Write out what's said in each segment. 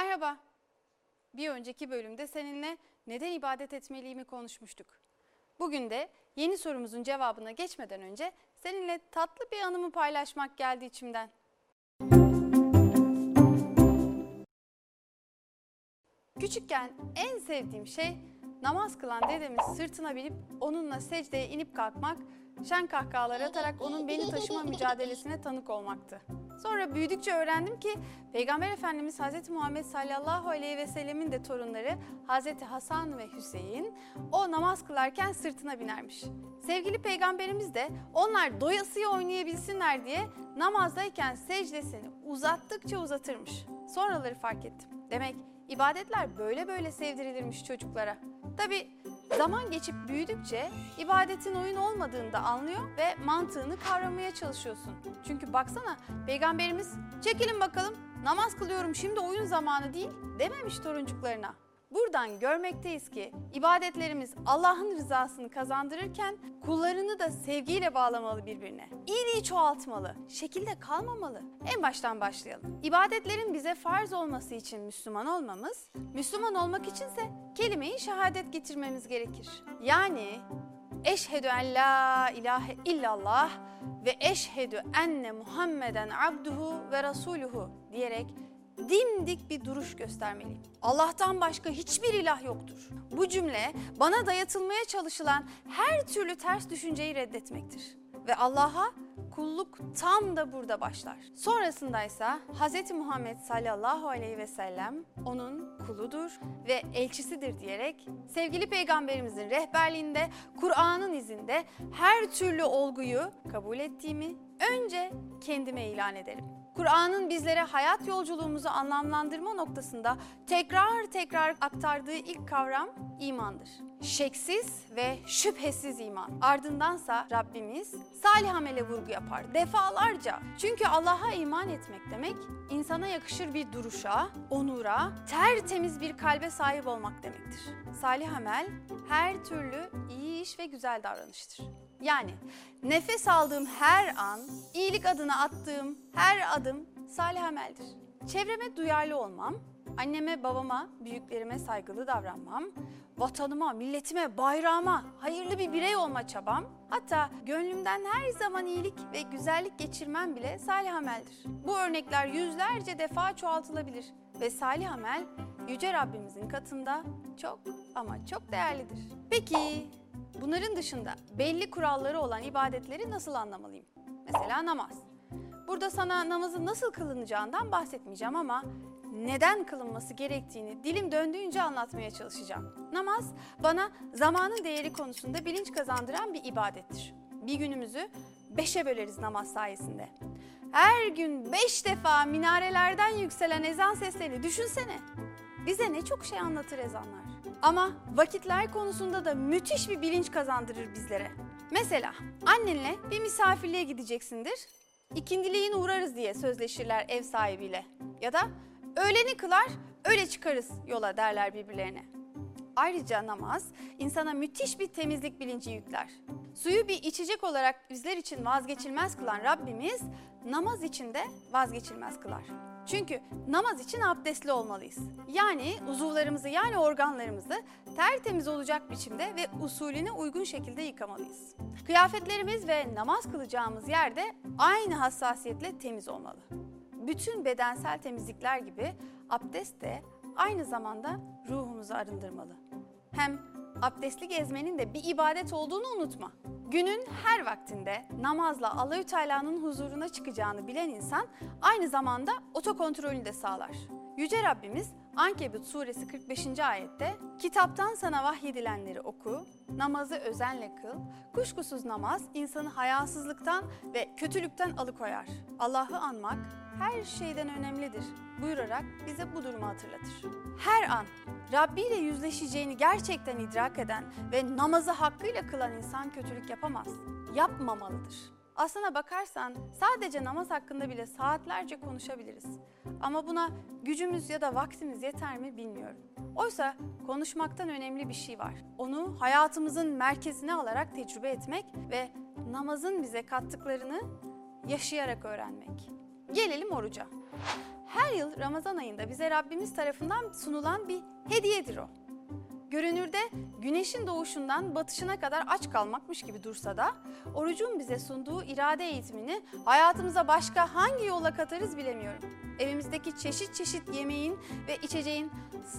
Merhaba. Bir önceki bölümde seninle neden ibadet etmeliyimi konuşmuştuk. Bugün de yeni sorumuzun cevabına geçmeden önce seninle tatlı bir anımı paylaşmak geldi içimden. Küçükken en sevdiğim şey namaz kılan dedemin sırtına binip onunla secdeye inip kalkmak, şen kahkahalar atarak onun beni taşıma mücadelesine tanık olmaktı. Sonra büyüdükçe öğrendim ki Peygamber Efendimiz Hz. Muhammed sallallahu aleyhi ve sellemin de torunları Hz. Hasan ve Hüseyin o namaz kılarken sırtına binermiş. Sevgili peygamberimiz de onlar doyasıya oynayabilsinler diye namazdayken secdesini uzattıkça uzatırmış. Sonraları fark ettim. Demek ibadetler böyle böyle sevdirilirmiş çocuklara. Tabi zaman geçip büyüdükçe ibadetin oyun olmadığını da anlıyor ve mantığını kavramaya çalışıyorsun. Çünkü baksana peygamberimiz çekilin bakalım namaz kılıyorum şimdi oyun zamanı değil dememiş toruncuklarına. Buradan görmekteyiz ki ibadetlerimiz Allah'ın rızasını kazandırırken kullarını da sevgiyle bağlamalı birbirine. İyiliği çoğaltmalı, şekilde kalmamalı. En baştan başlayalım. İbadetlerin bize farz olması için Müslüman olmamız, Müslüman olmak içinse kelime-i şehadet getirmemiz gerekir. Yani eşhedü en la ilahe illallah ve eşhedü enne Muhammeden abduhu ve rasuluhu diyerek dimdik bir duruş göstermeliyim. Allah'tan başka hiçbir ilah yoktur. Bu cümle bana dayatılmaya çalışılan her türlü ters düşünceyi reddetmektir. Ve Allah'a kulluk tam da burada başlar. Sonrasında ise Hz. Muhammed sallallahu aleyhi ve sellem onun kuludur ve elçisidir diyerek sevgili peygamberimizin rehberliğinde, Kur'an'ın izinde her türlü olguyu kabul ettiğimi önce kendime ilan ederim. Kur'an'ın bizlere hayat yolculuğumuzu anlamlandırma noktasında tekrar tekrar aktardığı ilk kavram imandır. Şeksiz ve şüphesiz iman. Ardındansa Rabbimiz salih amele vurgu yapar defalarca. Çünkü Allah'a iman etmek demek insana yakışır bir duruşa, onura, tertemiz bir kalbe sahip olmak demektir. Salih amel her türlü iyi iş ve güzel davranıştır. Yani nefes aldığım her an, iyilik adına attığım her adım salih ameldir. Çevreme duyarlı olmam, anneme, babama, büyüklerime saygılı davranmam, vatanıma, milletime, bayrağıma hayırlı bir birey olma çabam, hatta gönlümden her zaman iyilik ve güzellik geçirmem bile salih ameldir. Bu örnekler yüzlerce defa çoğaltılabilir ve salih amel Yüce Rabbimizin katında çok ama çok değerlidir. Peki Bunların dışında belli kuralları olan ibadetleri nasıl anlamalıyım? Mesela namaz. Burada sana namazın nasıl kılınacağından bahsetmeyeceğim ama neden kılınması gerektiğini dilim döndüğünce anlatmaya çalışacağım. Namaz bana zamanın değeri konusunda bilinç kazandıran bir ibadettir. Bir günümüzü beşe böleriz namaz sayesinde. Her gün beş defa minarelerden yükselen ezan seslerini düşünsene. Bize ne çok şey anlatır ezanlar. Ama vakitler konusunda da müthiş bir bilinç kazandırır bizlere. Mesela annenle bir misafirliğe gideceksindir. İkindiliğin uğrarız diye sözleşirler ev sahibiyle. Ya da öğleni kılar, öyle çıkarız yola derler birbirlerine. Ayrıca namaz insana müthiş bir temizlik bilinci yükler. Suyu bir içecek olarak bizler için vazgeçilmez kılan Rabbimiz namaz için de vazgeçilmez kılar. Çünkü namaz için abdestli olmalıyız. Yani uzuvlarımızı yani organlarımızı tertemiz olacak biçimde ve usulüne uygun şekilde yıkamalıyız. Kıyafetlerimiz ve namaz kılacağımız yerde aynı hassasiyetle temiz olmalı. Bütün bedensel temizlikler gibi abdest de aynı zamanda ruhumuzu arındırmalı. Hem abdestli gezmenin de bir ibadet olduğunu unutma. Günün her vaktinde namazla Allahü Teala'nın huzuruna çıkacağını bilen insan aynı zamanda otokontrolünü de sağlar. Yüce Rabbimiz Ankebut suresi 45. ayette kitaptan sana vahyedilenleri oku, namazı özenle kıl, kuşkusuz namaz insanı hayasızlıktan ve kötülükten alıkoyar. Allah'ı anmak her şeyden önemlidir buyurarak bize bu durumu hatırlatır. Her an Rabbi ile yüzleşeceğini gerçekten idrak eden ve namazı hakkıyla kılan insan kötülük yapamaz, yapmamalıdır. Aslına bakarsan sadece namaz hakkında bile saatlerce konuşabiliriz. Ama buna gücümüz ya da vaktimiz yeter mi bilmiyorum. Oysa konuşmaktan önemli bir şey var. Onu hayatımızın merkezine alarak tecrübe etmek ve namazın bize kattıklarını yaşayarak öğrenmek. Gelelim oruca. Her yıl Ramazan ayında bize Rabbimiz tarafından sunulan bir hediyedir o. Görünürde güneşin doğuşundan batışına kadar aç kalmakmış gibi dursa da orucun bize sunduğu irade eğitimini hayatımıza başka hangi yolla katarız bilemiyorum. Evimizdeki çeşit çeşit yemeğin ve içeceğin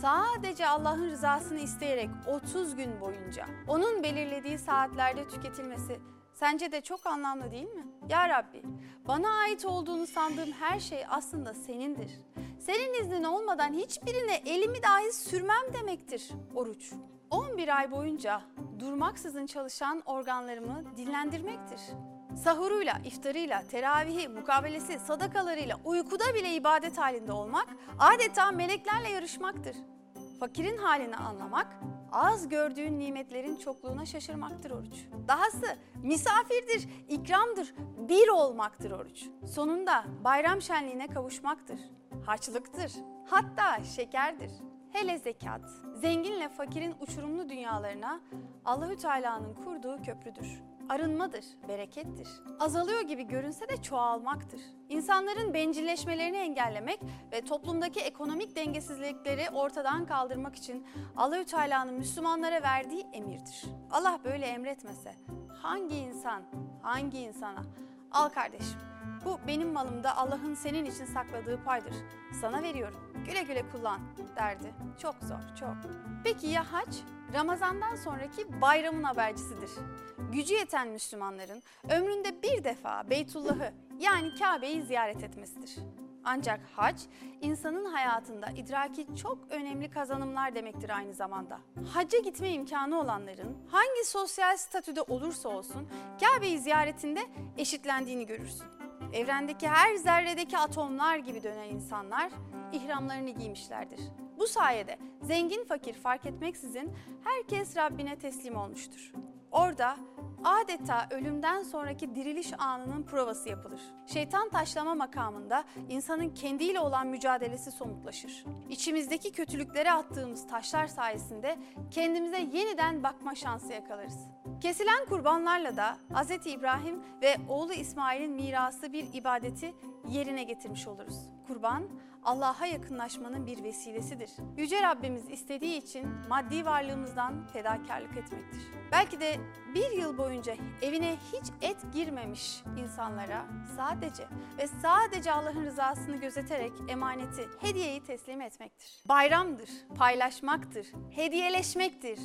sadece Allah'ın rızasını isteyerek 30 gün boyunca onun belirlediği saatlerde tüketilmesi sence de çok anlamlı değil mi? Ya Rabbi, bana ait olduğunu sandığım her şey aslında senindir. Senin iznin olmadan hiçbirine elimi dahi sürmem demektir oruç. 11 ay boyunca durmaksızın çalışan organlarımı dinlendirmektir. Sahuruyla, iftarıyla, teravihi, mukabelesi, sadakalarıyla, uykuda bile ibadet halinde olmak adeta meleklerle yarışmaktır. Fakirin halini anlamak, az gördüğün nimetlerin çokluğuna şaşırmaktır oruç. Dahası misafirdir, ikramdır, bir olmaktır oruç. Sonunda bayram şenliğine kavuşmaktır. Harçlıktır, hatta şekerdir. Hele zekat, zenginle fakirin uçurumlu dünyalarına Allahü Teala'nın kurduğu köprüdür arınmadır, berekettir. Azalıyor gibi görünse de çoğalmaktır. İnsanların bencilleşmelerini engellemek ve toplumdaki ekonomik dengesizlikleri ortadan kaldırmak için Allahü Teala'nın Müslümanlara verdiği emirdir. Allah böyle emretmese hangi insan, hangi insana al kardeşim bu benim malımda Allah'ın senin için sakladığı paydır. Sana veriyorum. Güle güle kullan derdi. Çok zor, çok. Peki ya hac? Ramazandan sonraki bayramın habercisidir. Gücü yeten Müslümanların ömründe bir defa Beytullah'ı yani Kabe'yi ziyaret etmesidir. Ancak hac insanın hayatında idraki çok önemli kazanımlar demektir aynı zamanda. Hacca gitme imkanı olanların hangi sosyal statüde olursa olsun Kabe'yi ziyaretinde eşitlendiğini görürsün. Evrendeki her zerredeki atomlar gibi dönen insanlar ihramlarını giymişlerdir. Bu sayede zengin fakir fark etmeksizin herkes Rabbine teslim olmuştur. Orada adeta ölümden sonraki diriliş anının provası yapılır. Şeytan taşlama makamında insanın kendiyle olan mücadelesi somutlaşır. İçimizdeki kötülüklere attığımız taşlar sayesinde kendimize yeniden bakma şansı yakalarız. Kesilen kurbanlarla da Hz. İbrahim ve oğlu İsmail'in mirası bir ibadeti yerine getirmiş oluruz. Kurban Allah'a yakınlaşmanın bir vesilesidir. Yüce Rabbimiz istediği için maddi varlığımızdan fedakarlık etmektir. Belki de bir yıl boyunca evine hiç et girmemiş insanlara sadece ve sadece Allah'ın rızasını gözeterek emaneti, hediyeyi teslim etmektir. Bayramdır, paylaşmaktır, hediyeleşmektir,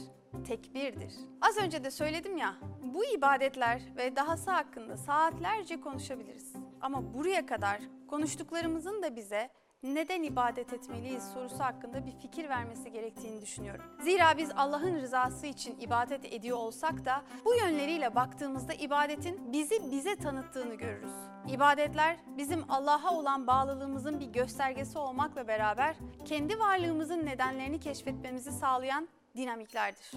tekbirdir. Az önce de söyledim ya, bu ibadetler ve dahası hakkında saatlerce konuşabiliriz. Ama buraya kadar konuştuklarımızın da bize neden ibadet etmeliyiz sorusu hakkında bir fikir vermesi gerektiğini düşünüyorum. Zira biz Allah'ın rızası için ibadet ediyor olsak da bu yönleriyle baktığımızda ibadetin bizi bize tanıttığını görürüz. İbadetler bizim Allah'a olan bağlılığımızın bir göstergesi olmakla beraber kendi varlığımızın nedenlerini keşfetmemizi sağlayan dinamiklerdir.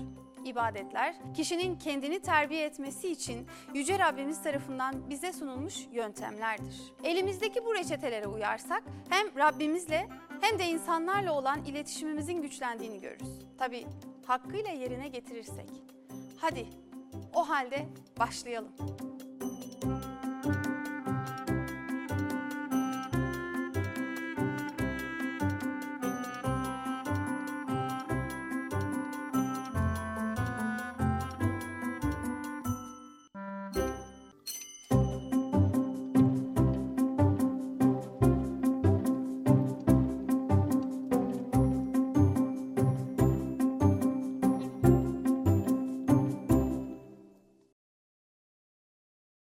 İbadetler, kişinin kendini terbiye etmesi için Yüce Rabbimiz tarafından bize sunulmuş yöntemlerdir. Elimizdeki bu reçetelere uyarsak hem Rabbimizle hem de insanlarla olan iletişimimizin güçlendiğini görürüz. Tabi hakkıyla yerine getirirsek. Hadi o halde başlayalım.